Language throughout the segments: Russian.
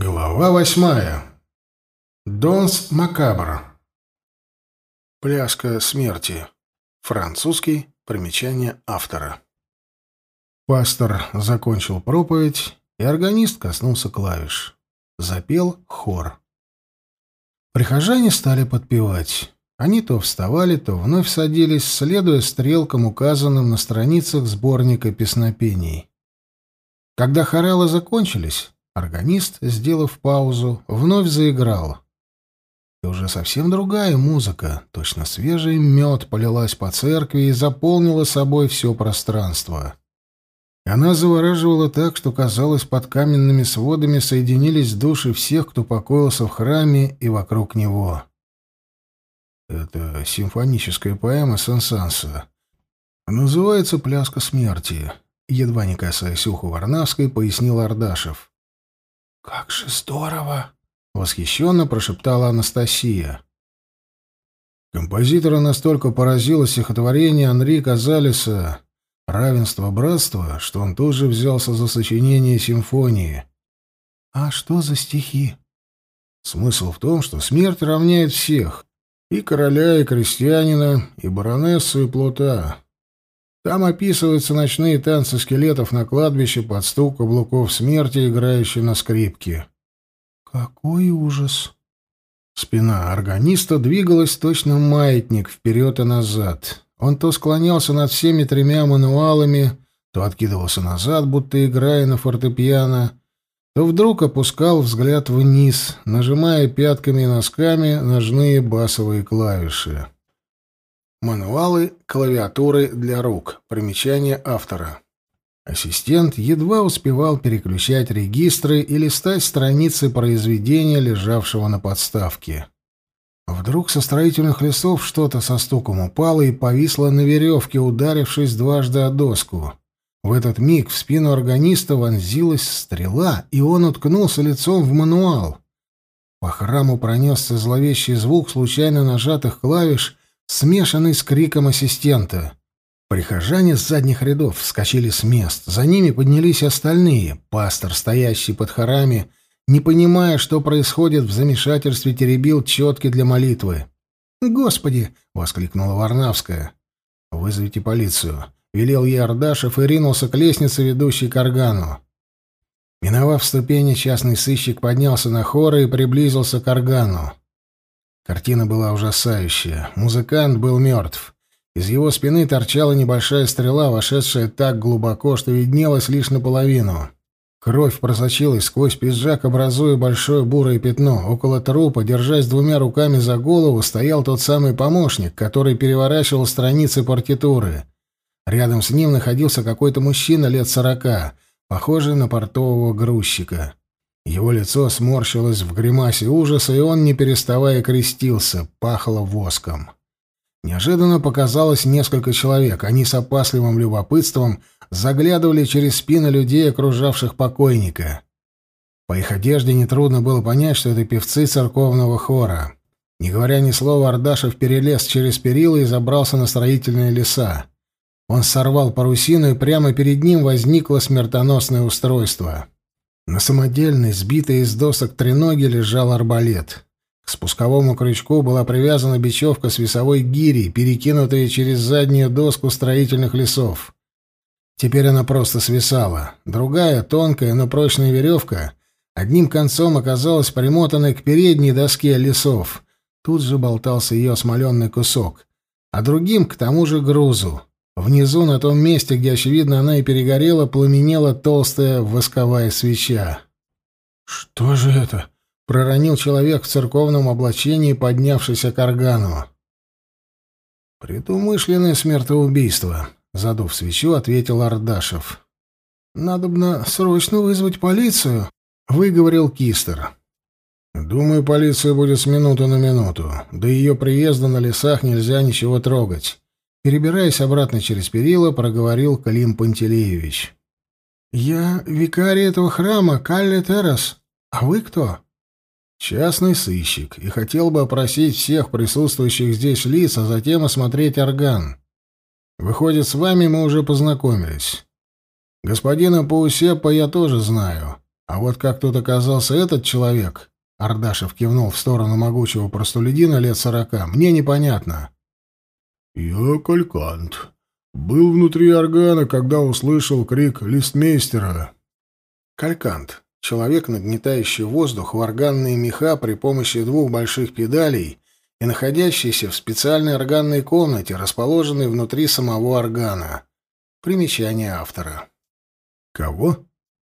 Глава восьмая. Донс Макабр. Пляска смерти. Французский. Примечание автора. Пастор закончил проповедь, и органист коснулся клавиш. Запел хор. Прихожане стали подпевать. Они то вставали, то вновь садились, следуя стрелкам, указанным на страницах сборника песнопений. Когда хоралы закончились, Органист, сделав паузу, вновь заиграл. И уже совсем другая музыка, точно свежий мед полилась по церкви и заполнила собой все пространство. Она завораживала так, что, казалось, под каменными сводами соединились души всех, кто покоился в храме и вокруг него. Это симфоническая поэма Сен-Санса. Называется «Пляска смерти». Едва не касаясь уха Варнавской, пояснил Ардашев. «Как же здорово!» — восхищенно прошептала Анастасия. Композитора настолько поразило стихотворение Анри Казалиса «Равенство братства», что он тоже взялся за сочинение симфонии. «А что за стихи?» Смысл в том, что смерть равняет всех — и короля, и крестьянина, и баронессу, и плута. Там описываются ночные танцы скелетов на кладбище под стук каблуков смерти, играющие на скрипке. Какой ужас! Спина органиста двигалась точно маятник вперед и назад. Он то склонялся над всеми тремя мануалами, то откидывался назад, будто играя на фортепиано, то вдруг опускал взгляд вниз, нажимая пятками и носками ножные басовые клавиши. Мануалы клавиатуры для рук. Примечание автора. Ассистент едва успевал переключать регистры и листать страницы произведения, лежавшего на подставке. Вдруг со строительных лесов что-то со стуком упало и повисло на веревке, ударившись дважды о доску. В этот миг в спину органиста вонзилась стрела, и он уткнулся лицом в мануал. По храму пронесся зловещий звук случайно нажатых клавиш, смешанный с криком ассистента. Прихожане с задних рядов вскочили с мест. За ними поднялись остальные. Пастор, стоящий под хорами, не понимая, что происходит, в замешательстве теребил четки для молитвы. «Господи!» — воскликнула Варнавская. «Вызовите полицию», — велел ей Ардашев и ринулся к лестнице, ведущей к органу. Миновав ступени, частный сыщик поднялся на хоры и приблизился к органу. Картина была ужасающая. Музыкант был мертв. Из его спины торчала небольшая стрела, вошедшая так глубоко, что виднелась лишь наполовину. Кровь просочилась сквозь пиджак, образуя большое бурое пятно. Около трупа, держась двумя руками за голову, стоял тот самый помощник, который переворачивал страницы партитуры. Рядом с ним находился какой-то мужчина лет сорока, похожий на портового грузчика. Его лицо сморщилось в гримасе ужаса, и он, не переставая, крестился, пахло воском. Неожиданно показалось несколько человек. Они с опасливым любопытством заглядывали через спины людей, окружавших покойника. По их одежде нетрудно было понять, что это певцы церковного хора. Не говоря ни слова, Ардашев перелез через перила и забрался на строительные леса. Он сорвал парусину, и прямо перед ним возникло смертоносное устройство. На самодельной, сбитой из досок треноге лежал арбалет. К спусковому крючку была привязана бечевка с весовой гири, перекинутая через заднюю доску строительных лесов. Теперь она просто свисала. Другая, тонкая, но прочная веревка одним концом оказалась примотанной к передней доске лесов. Тут же болтался ее смоленный кусок, а другим — к тому же грузу. Внизу, на том месте, где, очевидно, она и перегорела, пламенела толстая восковая свеча. «Что же это?» — проронил человек в церковном облачении, поднявшийся к органу. «Предумышленное смертоубийство», — задув свечу, ответил Ардашев. «Надобно срочно вызвать полицию», — выговорил Кистер. «Думаю, полиция будет с минуты на минуту. До ее приезда на лесах нельзя ничего трогать. Перебираясь обратно через перила, проговорил Клим Пантелеевич. «Я викарий этого храма, Калле Террас. А вы кто?» «Частный сыщик, и хотел бы опросить всех присутствующих здесь лиц, а затем осмотреть орган. Выходит, с вами мы уже познакомились. Господина Паусепа я тоже знаю. А вот как тут оказался этот человек, Ардашев кивнул в сторону могучего простолюдина лет сорока, мне непонятно. Я калькант. Был внутри органа, когда услышал крик листмейстера. Калькант. Человек, нагнетающий воздух в органные меха при помощи двух больших педалей и находящийся в специальной органной комнате, расположенной внутри самого органа. Примечание автора. «Кого?»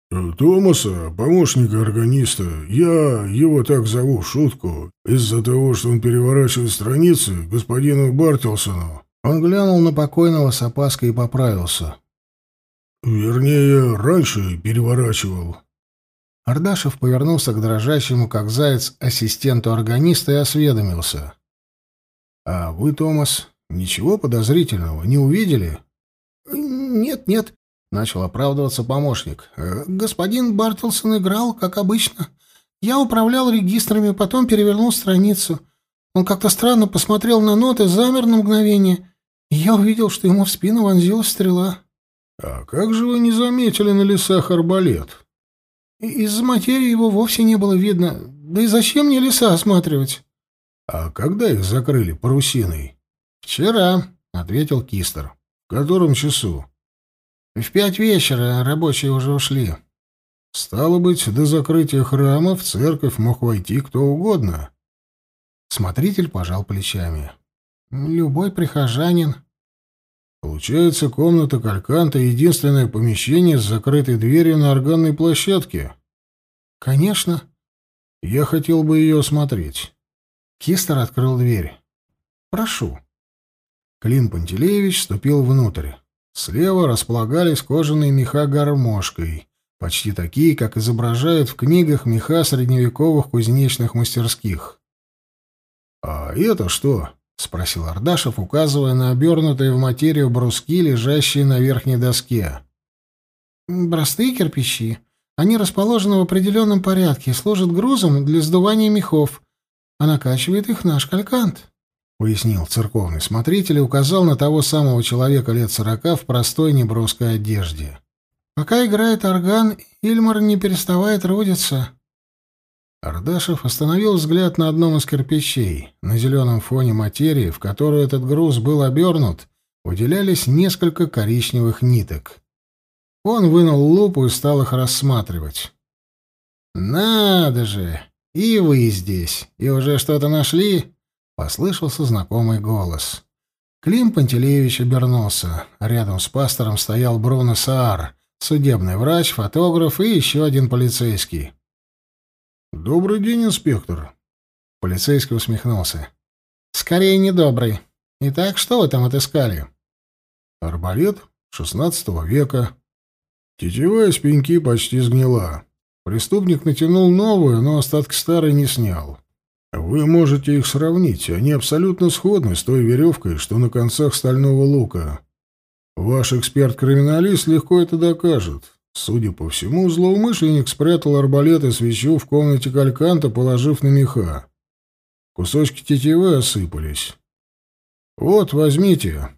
«Э, «Томаса, помощника органиста. Я его так зову в шутку. Из-за того, что он переворачивает страницы господину Бартелсону». Он глянул на покойного с опаской и поправился. «Вернее, раньше переворачивал». Ардашев повернулся к дрожащему, как заяц, ассистенту органиста и осведомился. «А вы, Томас, ничего подозрительного не увидели?» «Нет, нет», — начал оправдываться помощник. «Э, «Господин Бартелсон играл, как обычно. Я управлял регистрами, потом перевернул страницу. Он как-то странно посмотрел на ноты, замер на мгновение, и я увидел, что ему в спину вонзилась стрела». «А как же вы не заметили на лесах арбалет?» «Из-за материи его вовсе не было видно. Да и зачем мне леса осматривать?» «А когда их закрыли парусиной?» «Вчера», — ответил Кистер. «В котором часу?» «В пять вечера рабочие уже ушли». «Стало быть, до закрытия храма в церковь мог войти кто угодно». Смотритель пожал плечами. «Любой прихожанин». «Получается, комната Кальканта — единственное помещение с закрытой дверью на органной площадке?» «Конечно». «Я хотел бы ее осмотреть». Кистер открыл дверь. «Прошу». Клим Пантелеевич ступил внутрь. Слева располагались кожаные меха гармошкой, почти такие, как изображают в книгах меха средневековых кузнечных мастерских. «А это что?» — спросил Ардашев, указывая на обернутые в материю бруски, лежащие на верхней доске. «Простые кирпичи. Они расположены в определенном порядке и служат грузом для сдувания мехов, а накачивает их наш калькант», — пояснил церковный смотритель и указал на того самого человека лет сорока в простой неброской одежде. «Пока играет орган, Ильмар не переставая трудиться». Ардашев остановил взгляд на одном из кирпичей. На зеленом фоне материи, в которую этот груз был обернут, выделялись несколько коричневых ниток. Он вынул лупу и стал их рассматривать. «Надо же! И вы здесь! И уже что-то нашли?» — послышался знакомый голос. Клим Пантелеевич обернулся. Рядом с пастором стоял Бруно Саар, судебный врач, фотограф и еще один полицейский. «Добрый день, инспектор». Полицейский усмехнулся. «Скорее, недобрый. Итак, что вы там отыскали?» «Арбалет шестнадцатого века. Тетивая с пеньки почти сгнила. Преступник натянул новую, но остатки старой не снял. Вы можете их сравнить, они абсолютно сходны с той веревкой, что на концах стального лука. Ваш эксперт-криминалист легко это докажет. Судя по всему, злоумышленник спрятал арбалет и свечу в комнате кальканта, положив на меха. Кусочки тетивы осыпались. «Вот, возьмите.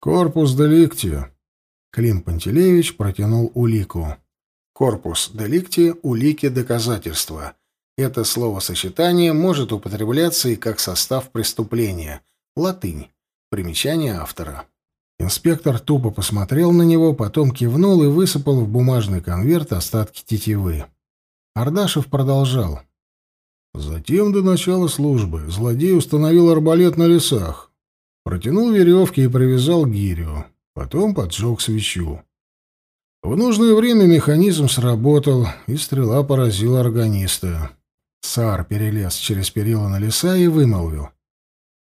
Корпус деликти». Клим Пантелеевич протянул улику. Корпус деликти — улики доказательства. Это словосочетание может употребляться и как состав преступления. Латынь. Примечание автора. Инспектор тупо посмотрел на него, потом кивнул и высыпал в бумажный конверт остатки тетивы. Ардашев продолжал. Затем до начала службы злодей установил арбалет на лесах, протянул веревки и привязал гирю, потом поджег свечу. В нужное время механизм сработал, и стрела поразила органиста. Сар перелез через перила на леса и вымолвил.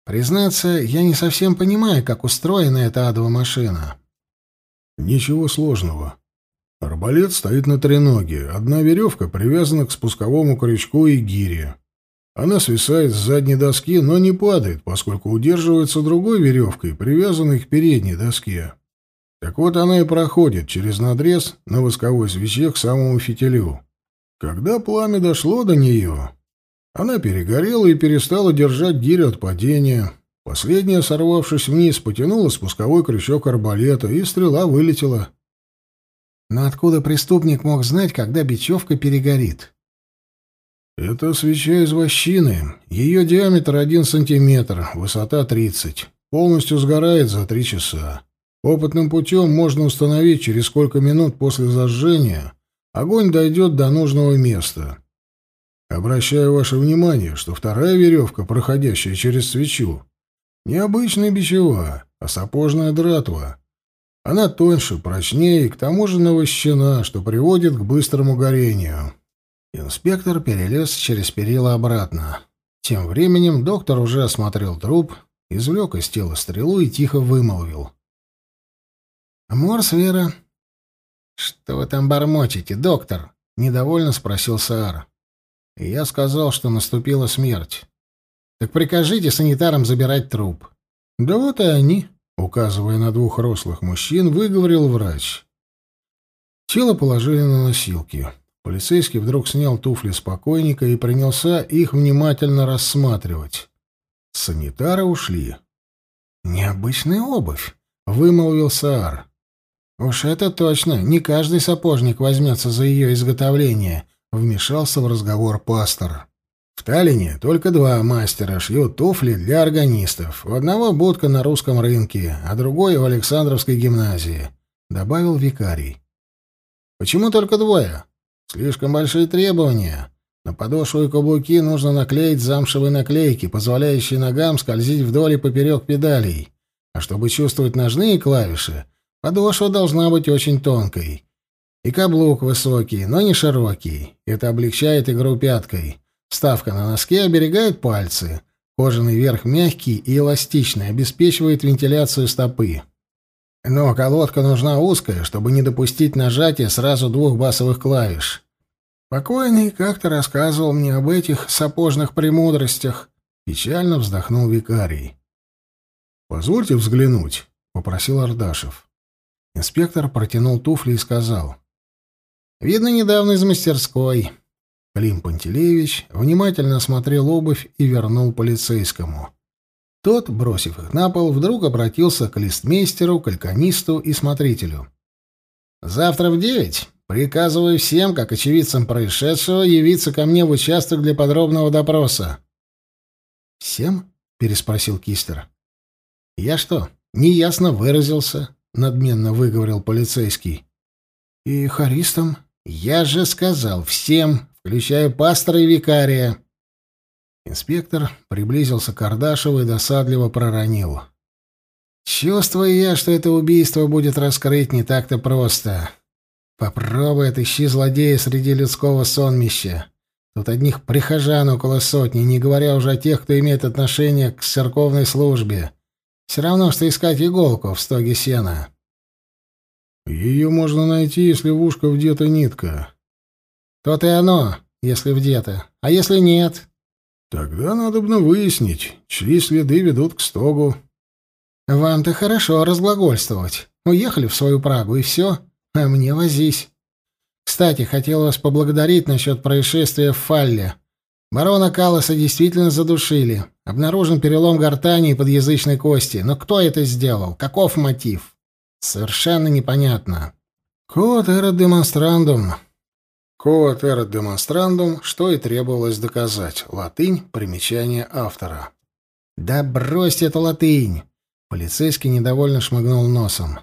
«Признаться, я не совсем понимаю, как устроена эта адова машина». «Ничего сложного. Арбалет стоит на треноге, одна веревка привязана к спусковому крючку и гире. Она свисает с задней доски, но не падает, поскольку удерживается другой веревкой, привязанной к передней доске. Так вот она и проходит через надрез на восковой свече к самому фитилю. Когда пламя дошло до нее, она перегорела и перестала держать гирю от падения. Последняя, сорвавшись вниз, потянула спусковой крючок арбалета, и стрела вылетела. Но откуда преступник мог знать, когда бечевка перегорит? «Это свеча из вощины. Ее диаметр один сантиметр, высота тридцать. Полностью сгорает за три часа. Опытным путем можно установить, через сколько минут после зажжения огонь дойдет до нужного места. Обращаю ваше внимание, что вторая веревка, проходящая через свечу, не обычная бичева, а сапожная дратва. Она тоньше, прочнее и к тому же навощена, что приводит к быстрому горению. Инспектор перелез через перила обратно. Тем временем доктор уже осмотрел труп, извлек из тела стрелу и тихо вымолвил. «Морс, Вера?» «Что вы там бормочете, доктор?» — недовольно спросил Саар. я сказал, что наступила смерть. «Так прикажите санитарам забирать труп». «Да вот и они», — указывая на двух рослых мужчин, выговорил врач. Тело положили на носилки. Полицейский вдруг снял туфли с покойника и принялся их внимательно рассматривать. Санитары ушли. «Необычная обувь», — вымолвил Саар. «Уж это точно, не каждый сапожник возьмется за ее изготовление», — вмешался в разговор пастор. «В Таллине только два мастера шьют туфли для органистов. У одного будка на русском рынке, а другой — у Александровской гимназии», — добавил викарий. «Почему только двое? Слишком большие требования. На подошву и каблуки нужно наклеить замшевые наклейки, позволяющие ногам скользить вдоль и поперек педалей. А чтобы чувствовать ножные клавиши — Подошва должна быть очень тонкой. И каблук высокий, но не широкий. Это облегчает игру пяткой. Вставка на носке оберегает пальцы. Кожаный верх мягкий и эластичный, обеспечивает вентиляцию стопы. Но колодка нужна узкая, чтобы не допустить нажатия сразу двух басовых клавиш. Покойный как-то рассказывал мне об этих сапожных премудростях. Печально вздохнул викарий. «Позвольте взглянуть», — попросил Ардашев. Инспектор протянул туфли и сказал. «Видно, недавно из мастерской». Клим Пантелеевич внимательно осмотрел обувь и вернул полицейскому. Тот, бросив их на пол, вдруг обратился к листмейстеру, кальканисту и смотрителю. «Завтра в девять приказываю всем, как очевидцам происшедшего, явиться ко мне в участок для подробного допроса». «Всем?» — переспросил Кистер. «Я что, неясно выразился?» Надменно выговорил полицейский. И харистам? Я же сказал всем, включая пастора и викария. Инспектор приблизился к Ардашеву и досадливо проронил. Чувствую я, что это убийство будет раскрыть не так-то просто. Попробуй отыщи злодея среди людского сонмища. Тут одних прихожан около сотни, не говоря уже о тех, кто имеет отношение к церковной службе. Все равно, что искать иголку в стоге сена. Ее можно найти, если в ушко вдета нитка. То-то и оно, если вдето. А если нет? Тогда надо бы выяснить, чьи следы ведут к стогу. Вам-то хорошо разглагольствовать. Уехали в свою Прагу, и все. А мне возись. Кстати, хотел вас поблагодарить насчет происшествия в Фалле. Барона Калласа действительно задушили. Обнаружен перелом гортани и подъязычной кости. Но кто это сделал? Каков мотив? Совершенно непонятно. Код эрот демонстрандум. Код эрот демонстрандум, что и требовалось доказать. Латынь, примечание автора. Да бросьте эту латынь! Полицейский недовольно шмыгнул носом.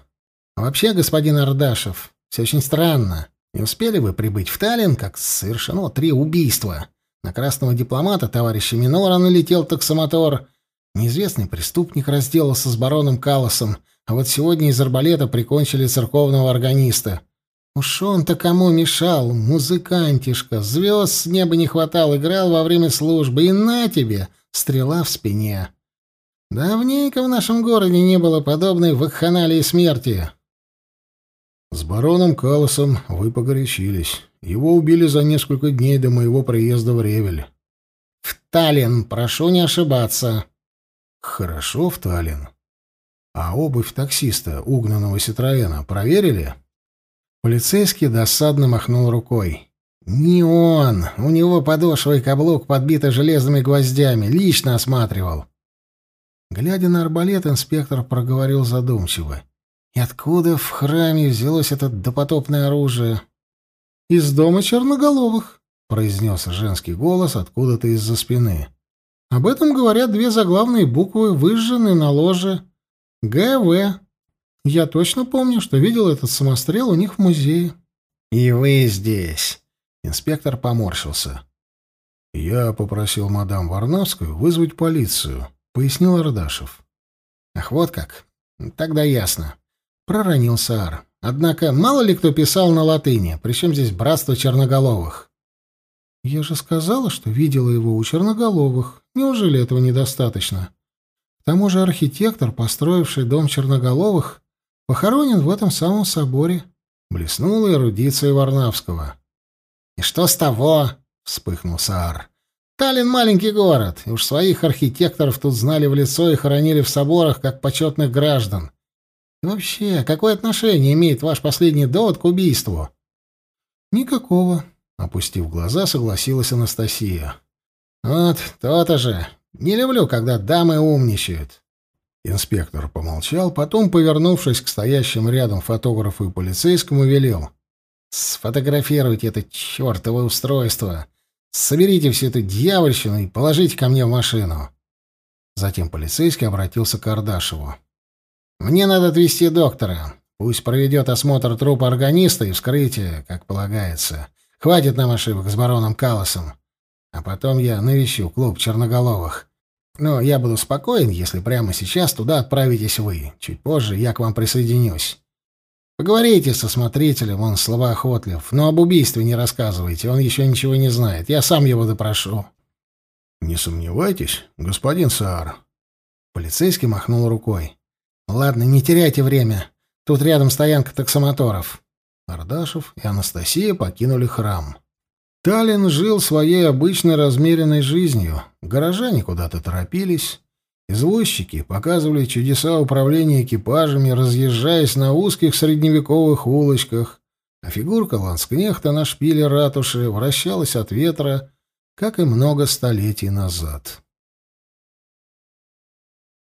Вообще, господин Ардашев, все очень странно. Не успели вы прибыть в Таллин, как совершено три убийства. На красного дипломата товарища Минора налетел таксомотор. Неизвестный преступник разделался с бароном Калласом, а вот сегодня из арбалета прикончили церковного органиста. Уж он-то кому мешал, музыкантишка, звезд с неба не хватал, играл во время службы, и на тебе, стрела в спине. Давненько в нашем городе не было подобной вакханалии смерти. С бароном Калосом вы погорячились. Его убили за несколько дней до моего приезда в Ревель. В Таллин, прошу не ошибаться. Хорошо, в Таллин. А обувь таксиста, угнанного Ситроена, проверили? Полицейский досадно махнул рукой. «Не он. У него подошва и каблук подбиты железными гвоздями. Лично осматривал». Глядя на арбалет, инспектор проговорил задумчиво. И откуда в храме взялось это допотопное оружие? Из дома черноголовых, произнес женский голос откуда-то из-за спины. Об этом говорят две заглавные буквы, выжженные на ложе. ГВ. Я точно помню, что видел этот самострел у них в музее. И вы здесь. Инспектор поморщился. Я попросил мадам Варнавскую вызвать полицию, пояснил Ардашев. Ах, вот как. Тогда ясно. Проронил Саар. Однако мало ли кто писал на латыни, причем здесь братство черноголовых. Я же сказала, что видела его у черноголовых. Неужели этого недостаточно? К тому же архитектор, построивший дом черноголовых, похоронен в этом самом соборе. Блеснула эрудиция Варнавского. «И что с того?» — вспыхнул Саар. «Таллин — маленький город, и уж своих архитекторов тут знали в лицо и хоронили в соборах, как почетных граждан. И вообще, какое отношение имеет ваш последний довод к убийству?» «Никакого», — опустив глаза, согласилась Анастасия. «Вот, то-то же. Не люблю, когда дамы умничают». Инспектор помолчал, потом, повернувшись к стоящим рядом фотографу и полицейскому, велел. «Сфотографируйте это чертово устройство. Соберите всю эту дьявольщину и положите ко мне в машину». Затем полицейский обратился к Ардашеву. «Мне надо отвезти доктора. Пусть проведет осмотр трупа органиста и вскрытие, как полагается. Хватит нам ошибок с бароном Калосом. А потом я навещу клуб черноголовых. Но я буду спокоен, если прямо сейчас туда отправитесь вы. Чуть позже я к вам присоединюсь. Поговорите со смотрителем, он словоохотлив, но об убийстве не рассказывайте, он еще ничего не знает. Я сам его допрошу. Не сомневайтесь, господин Саар. Полицейский махнул рукой. Ладно, не теряйте время. Тут рядом стоянка таксомоторов. Ардашев и Анастасия покинули храм. Таллин жил своей обычной размеренной жизнью. Горожане куда-то торопились. Извозчики показывали чудеса управления экипажами, разъезжаясь на узких средневековых улочках, а фигурка ланскнехта на шпиле ратуши вращалась от ветра, как и много столетий назад.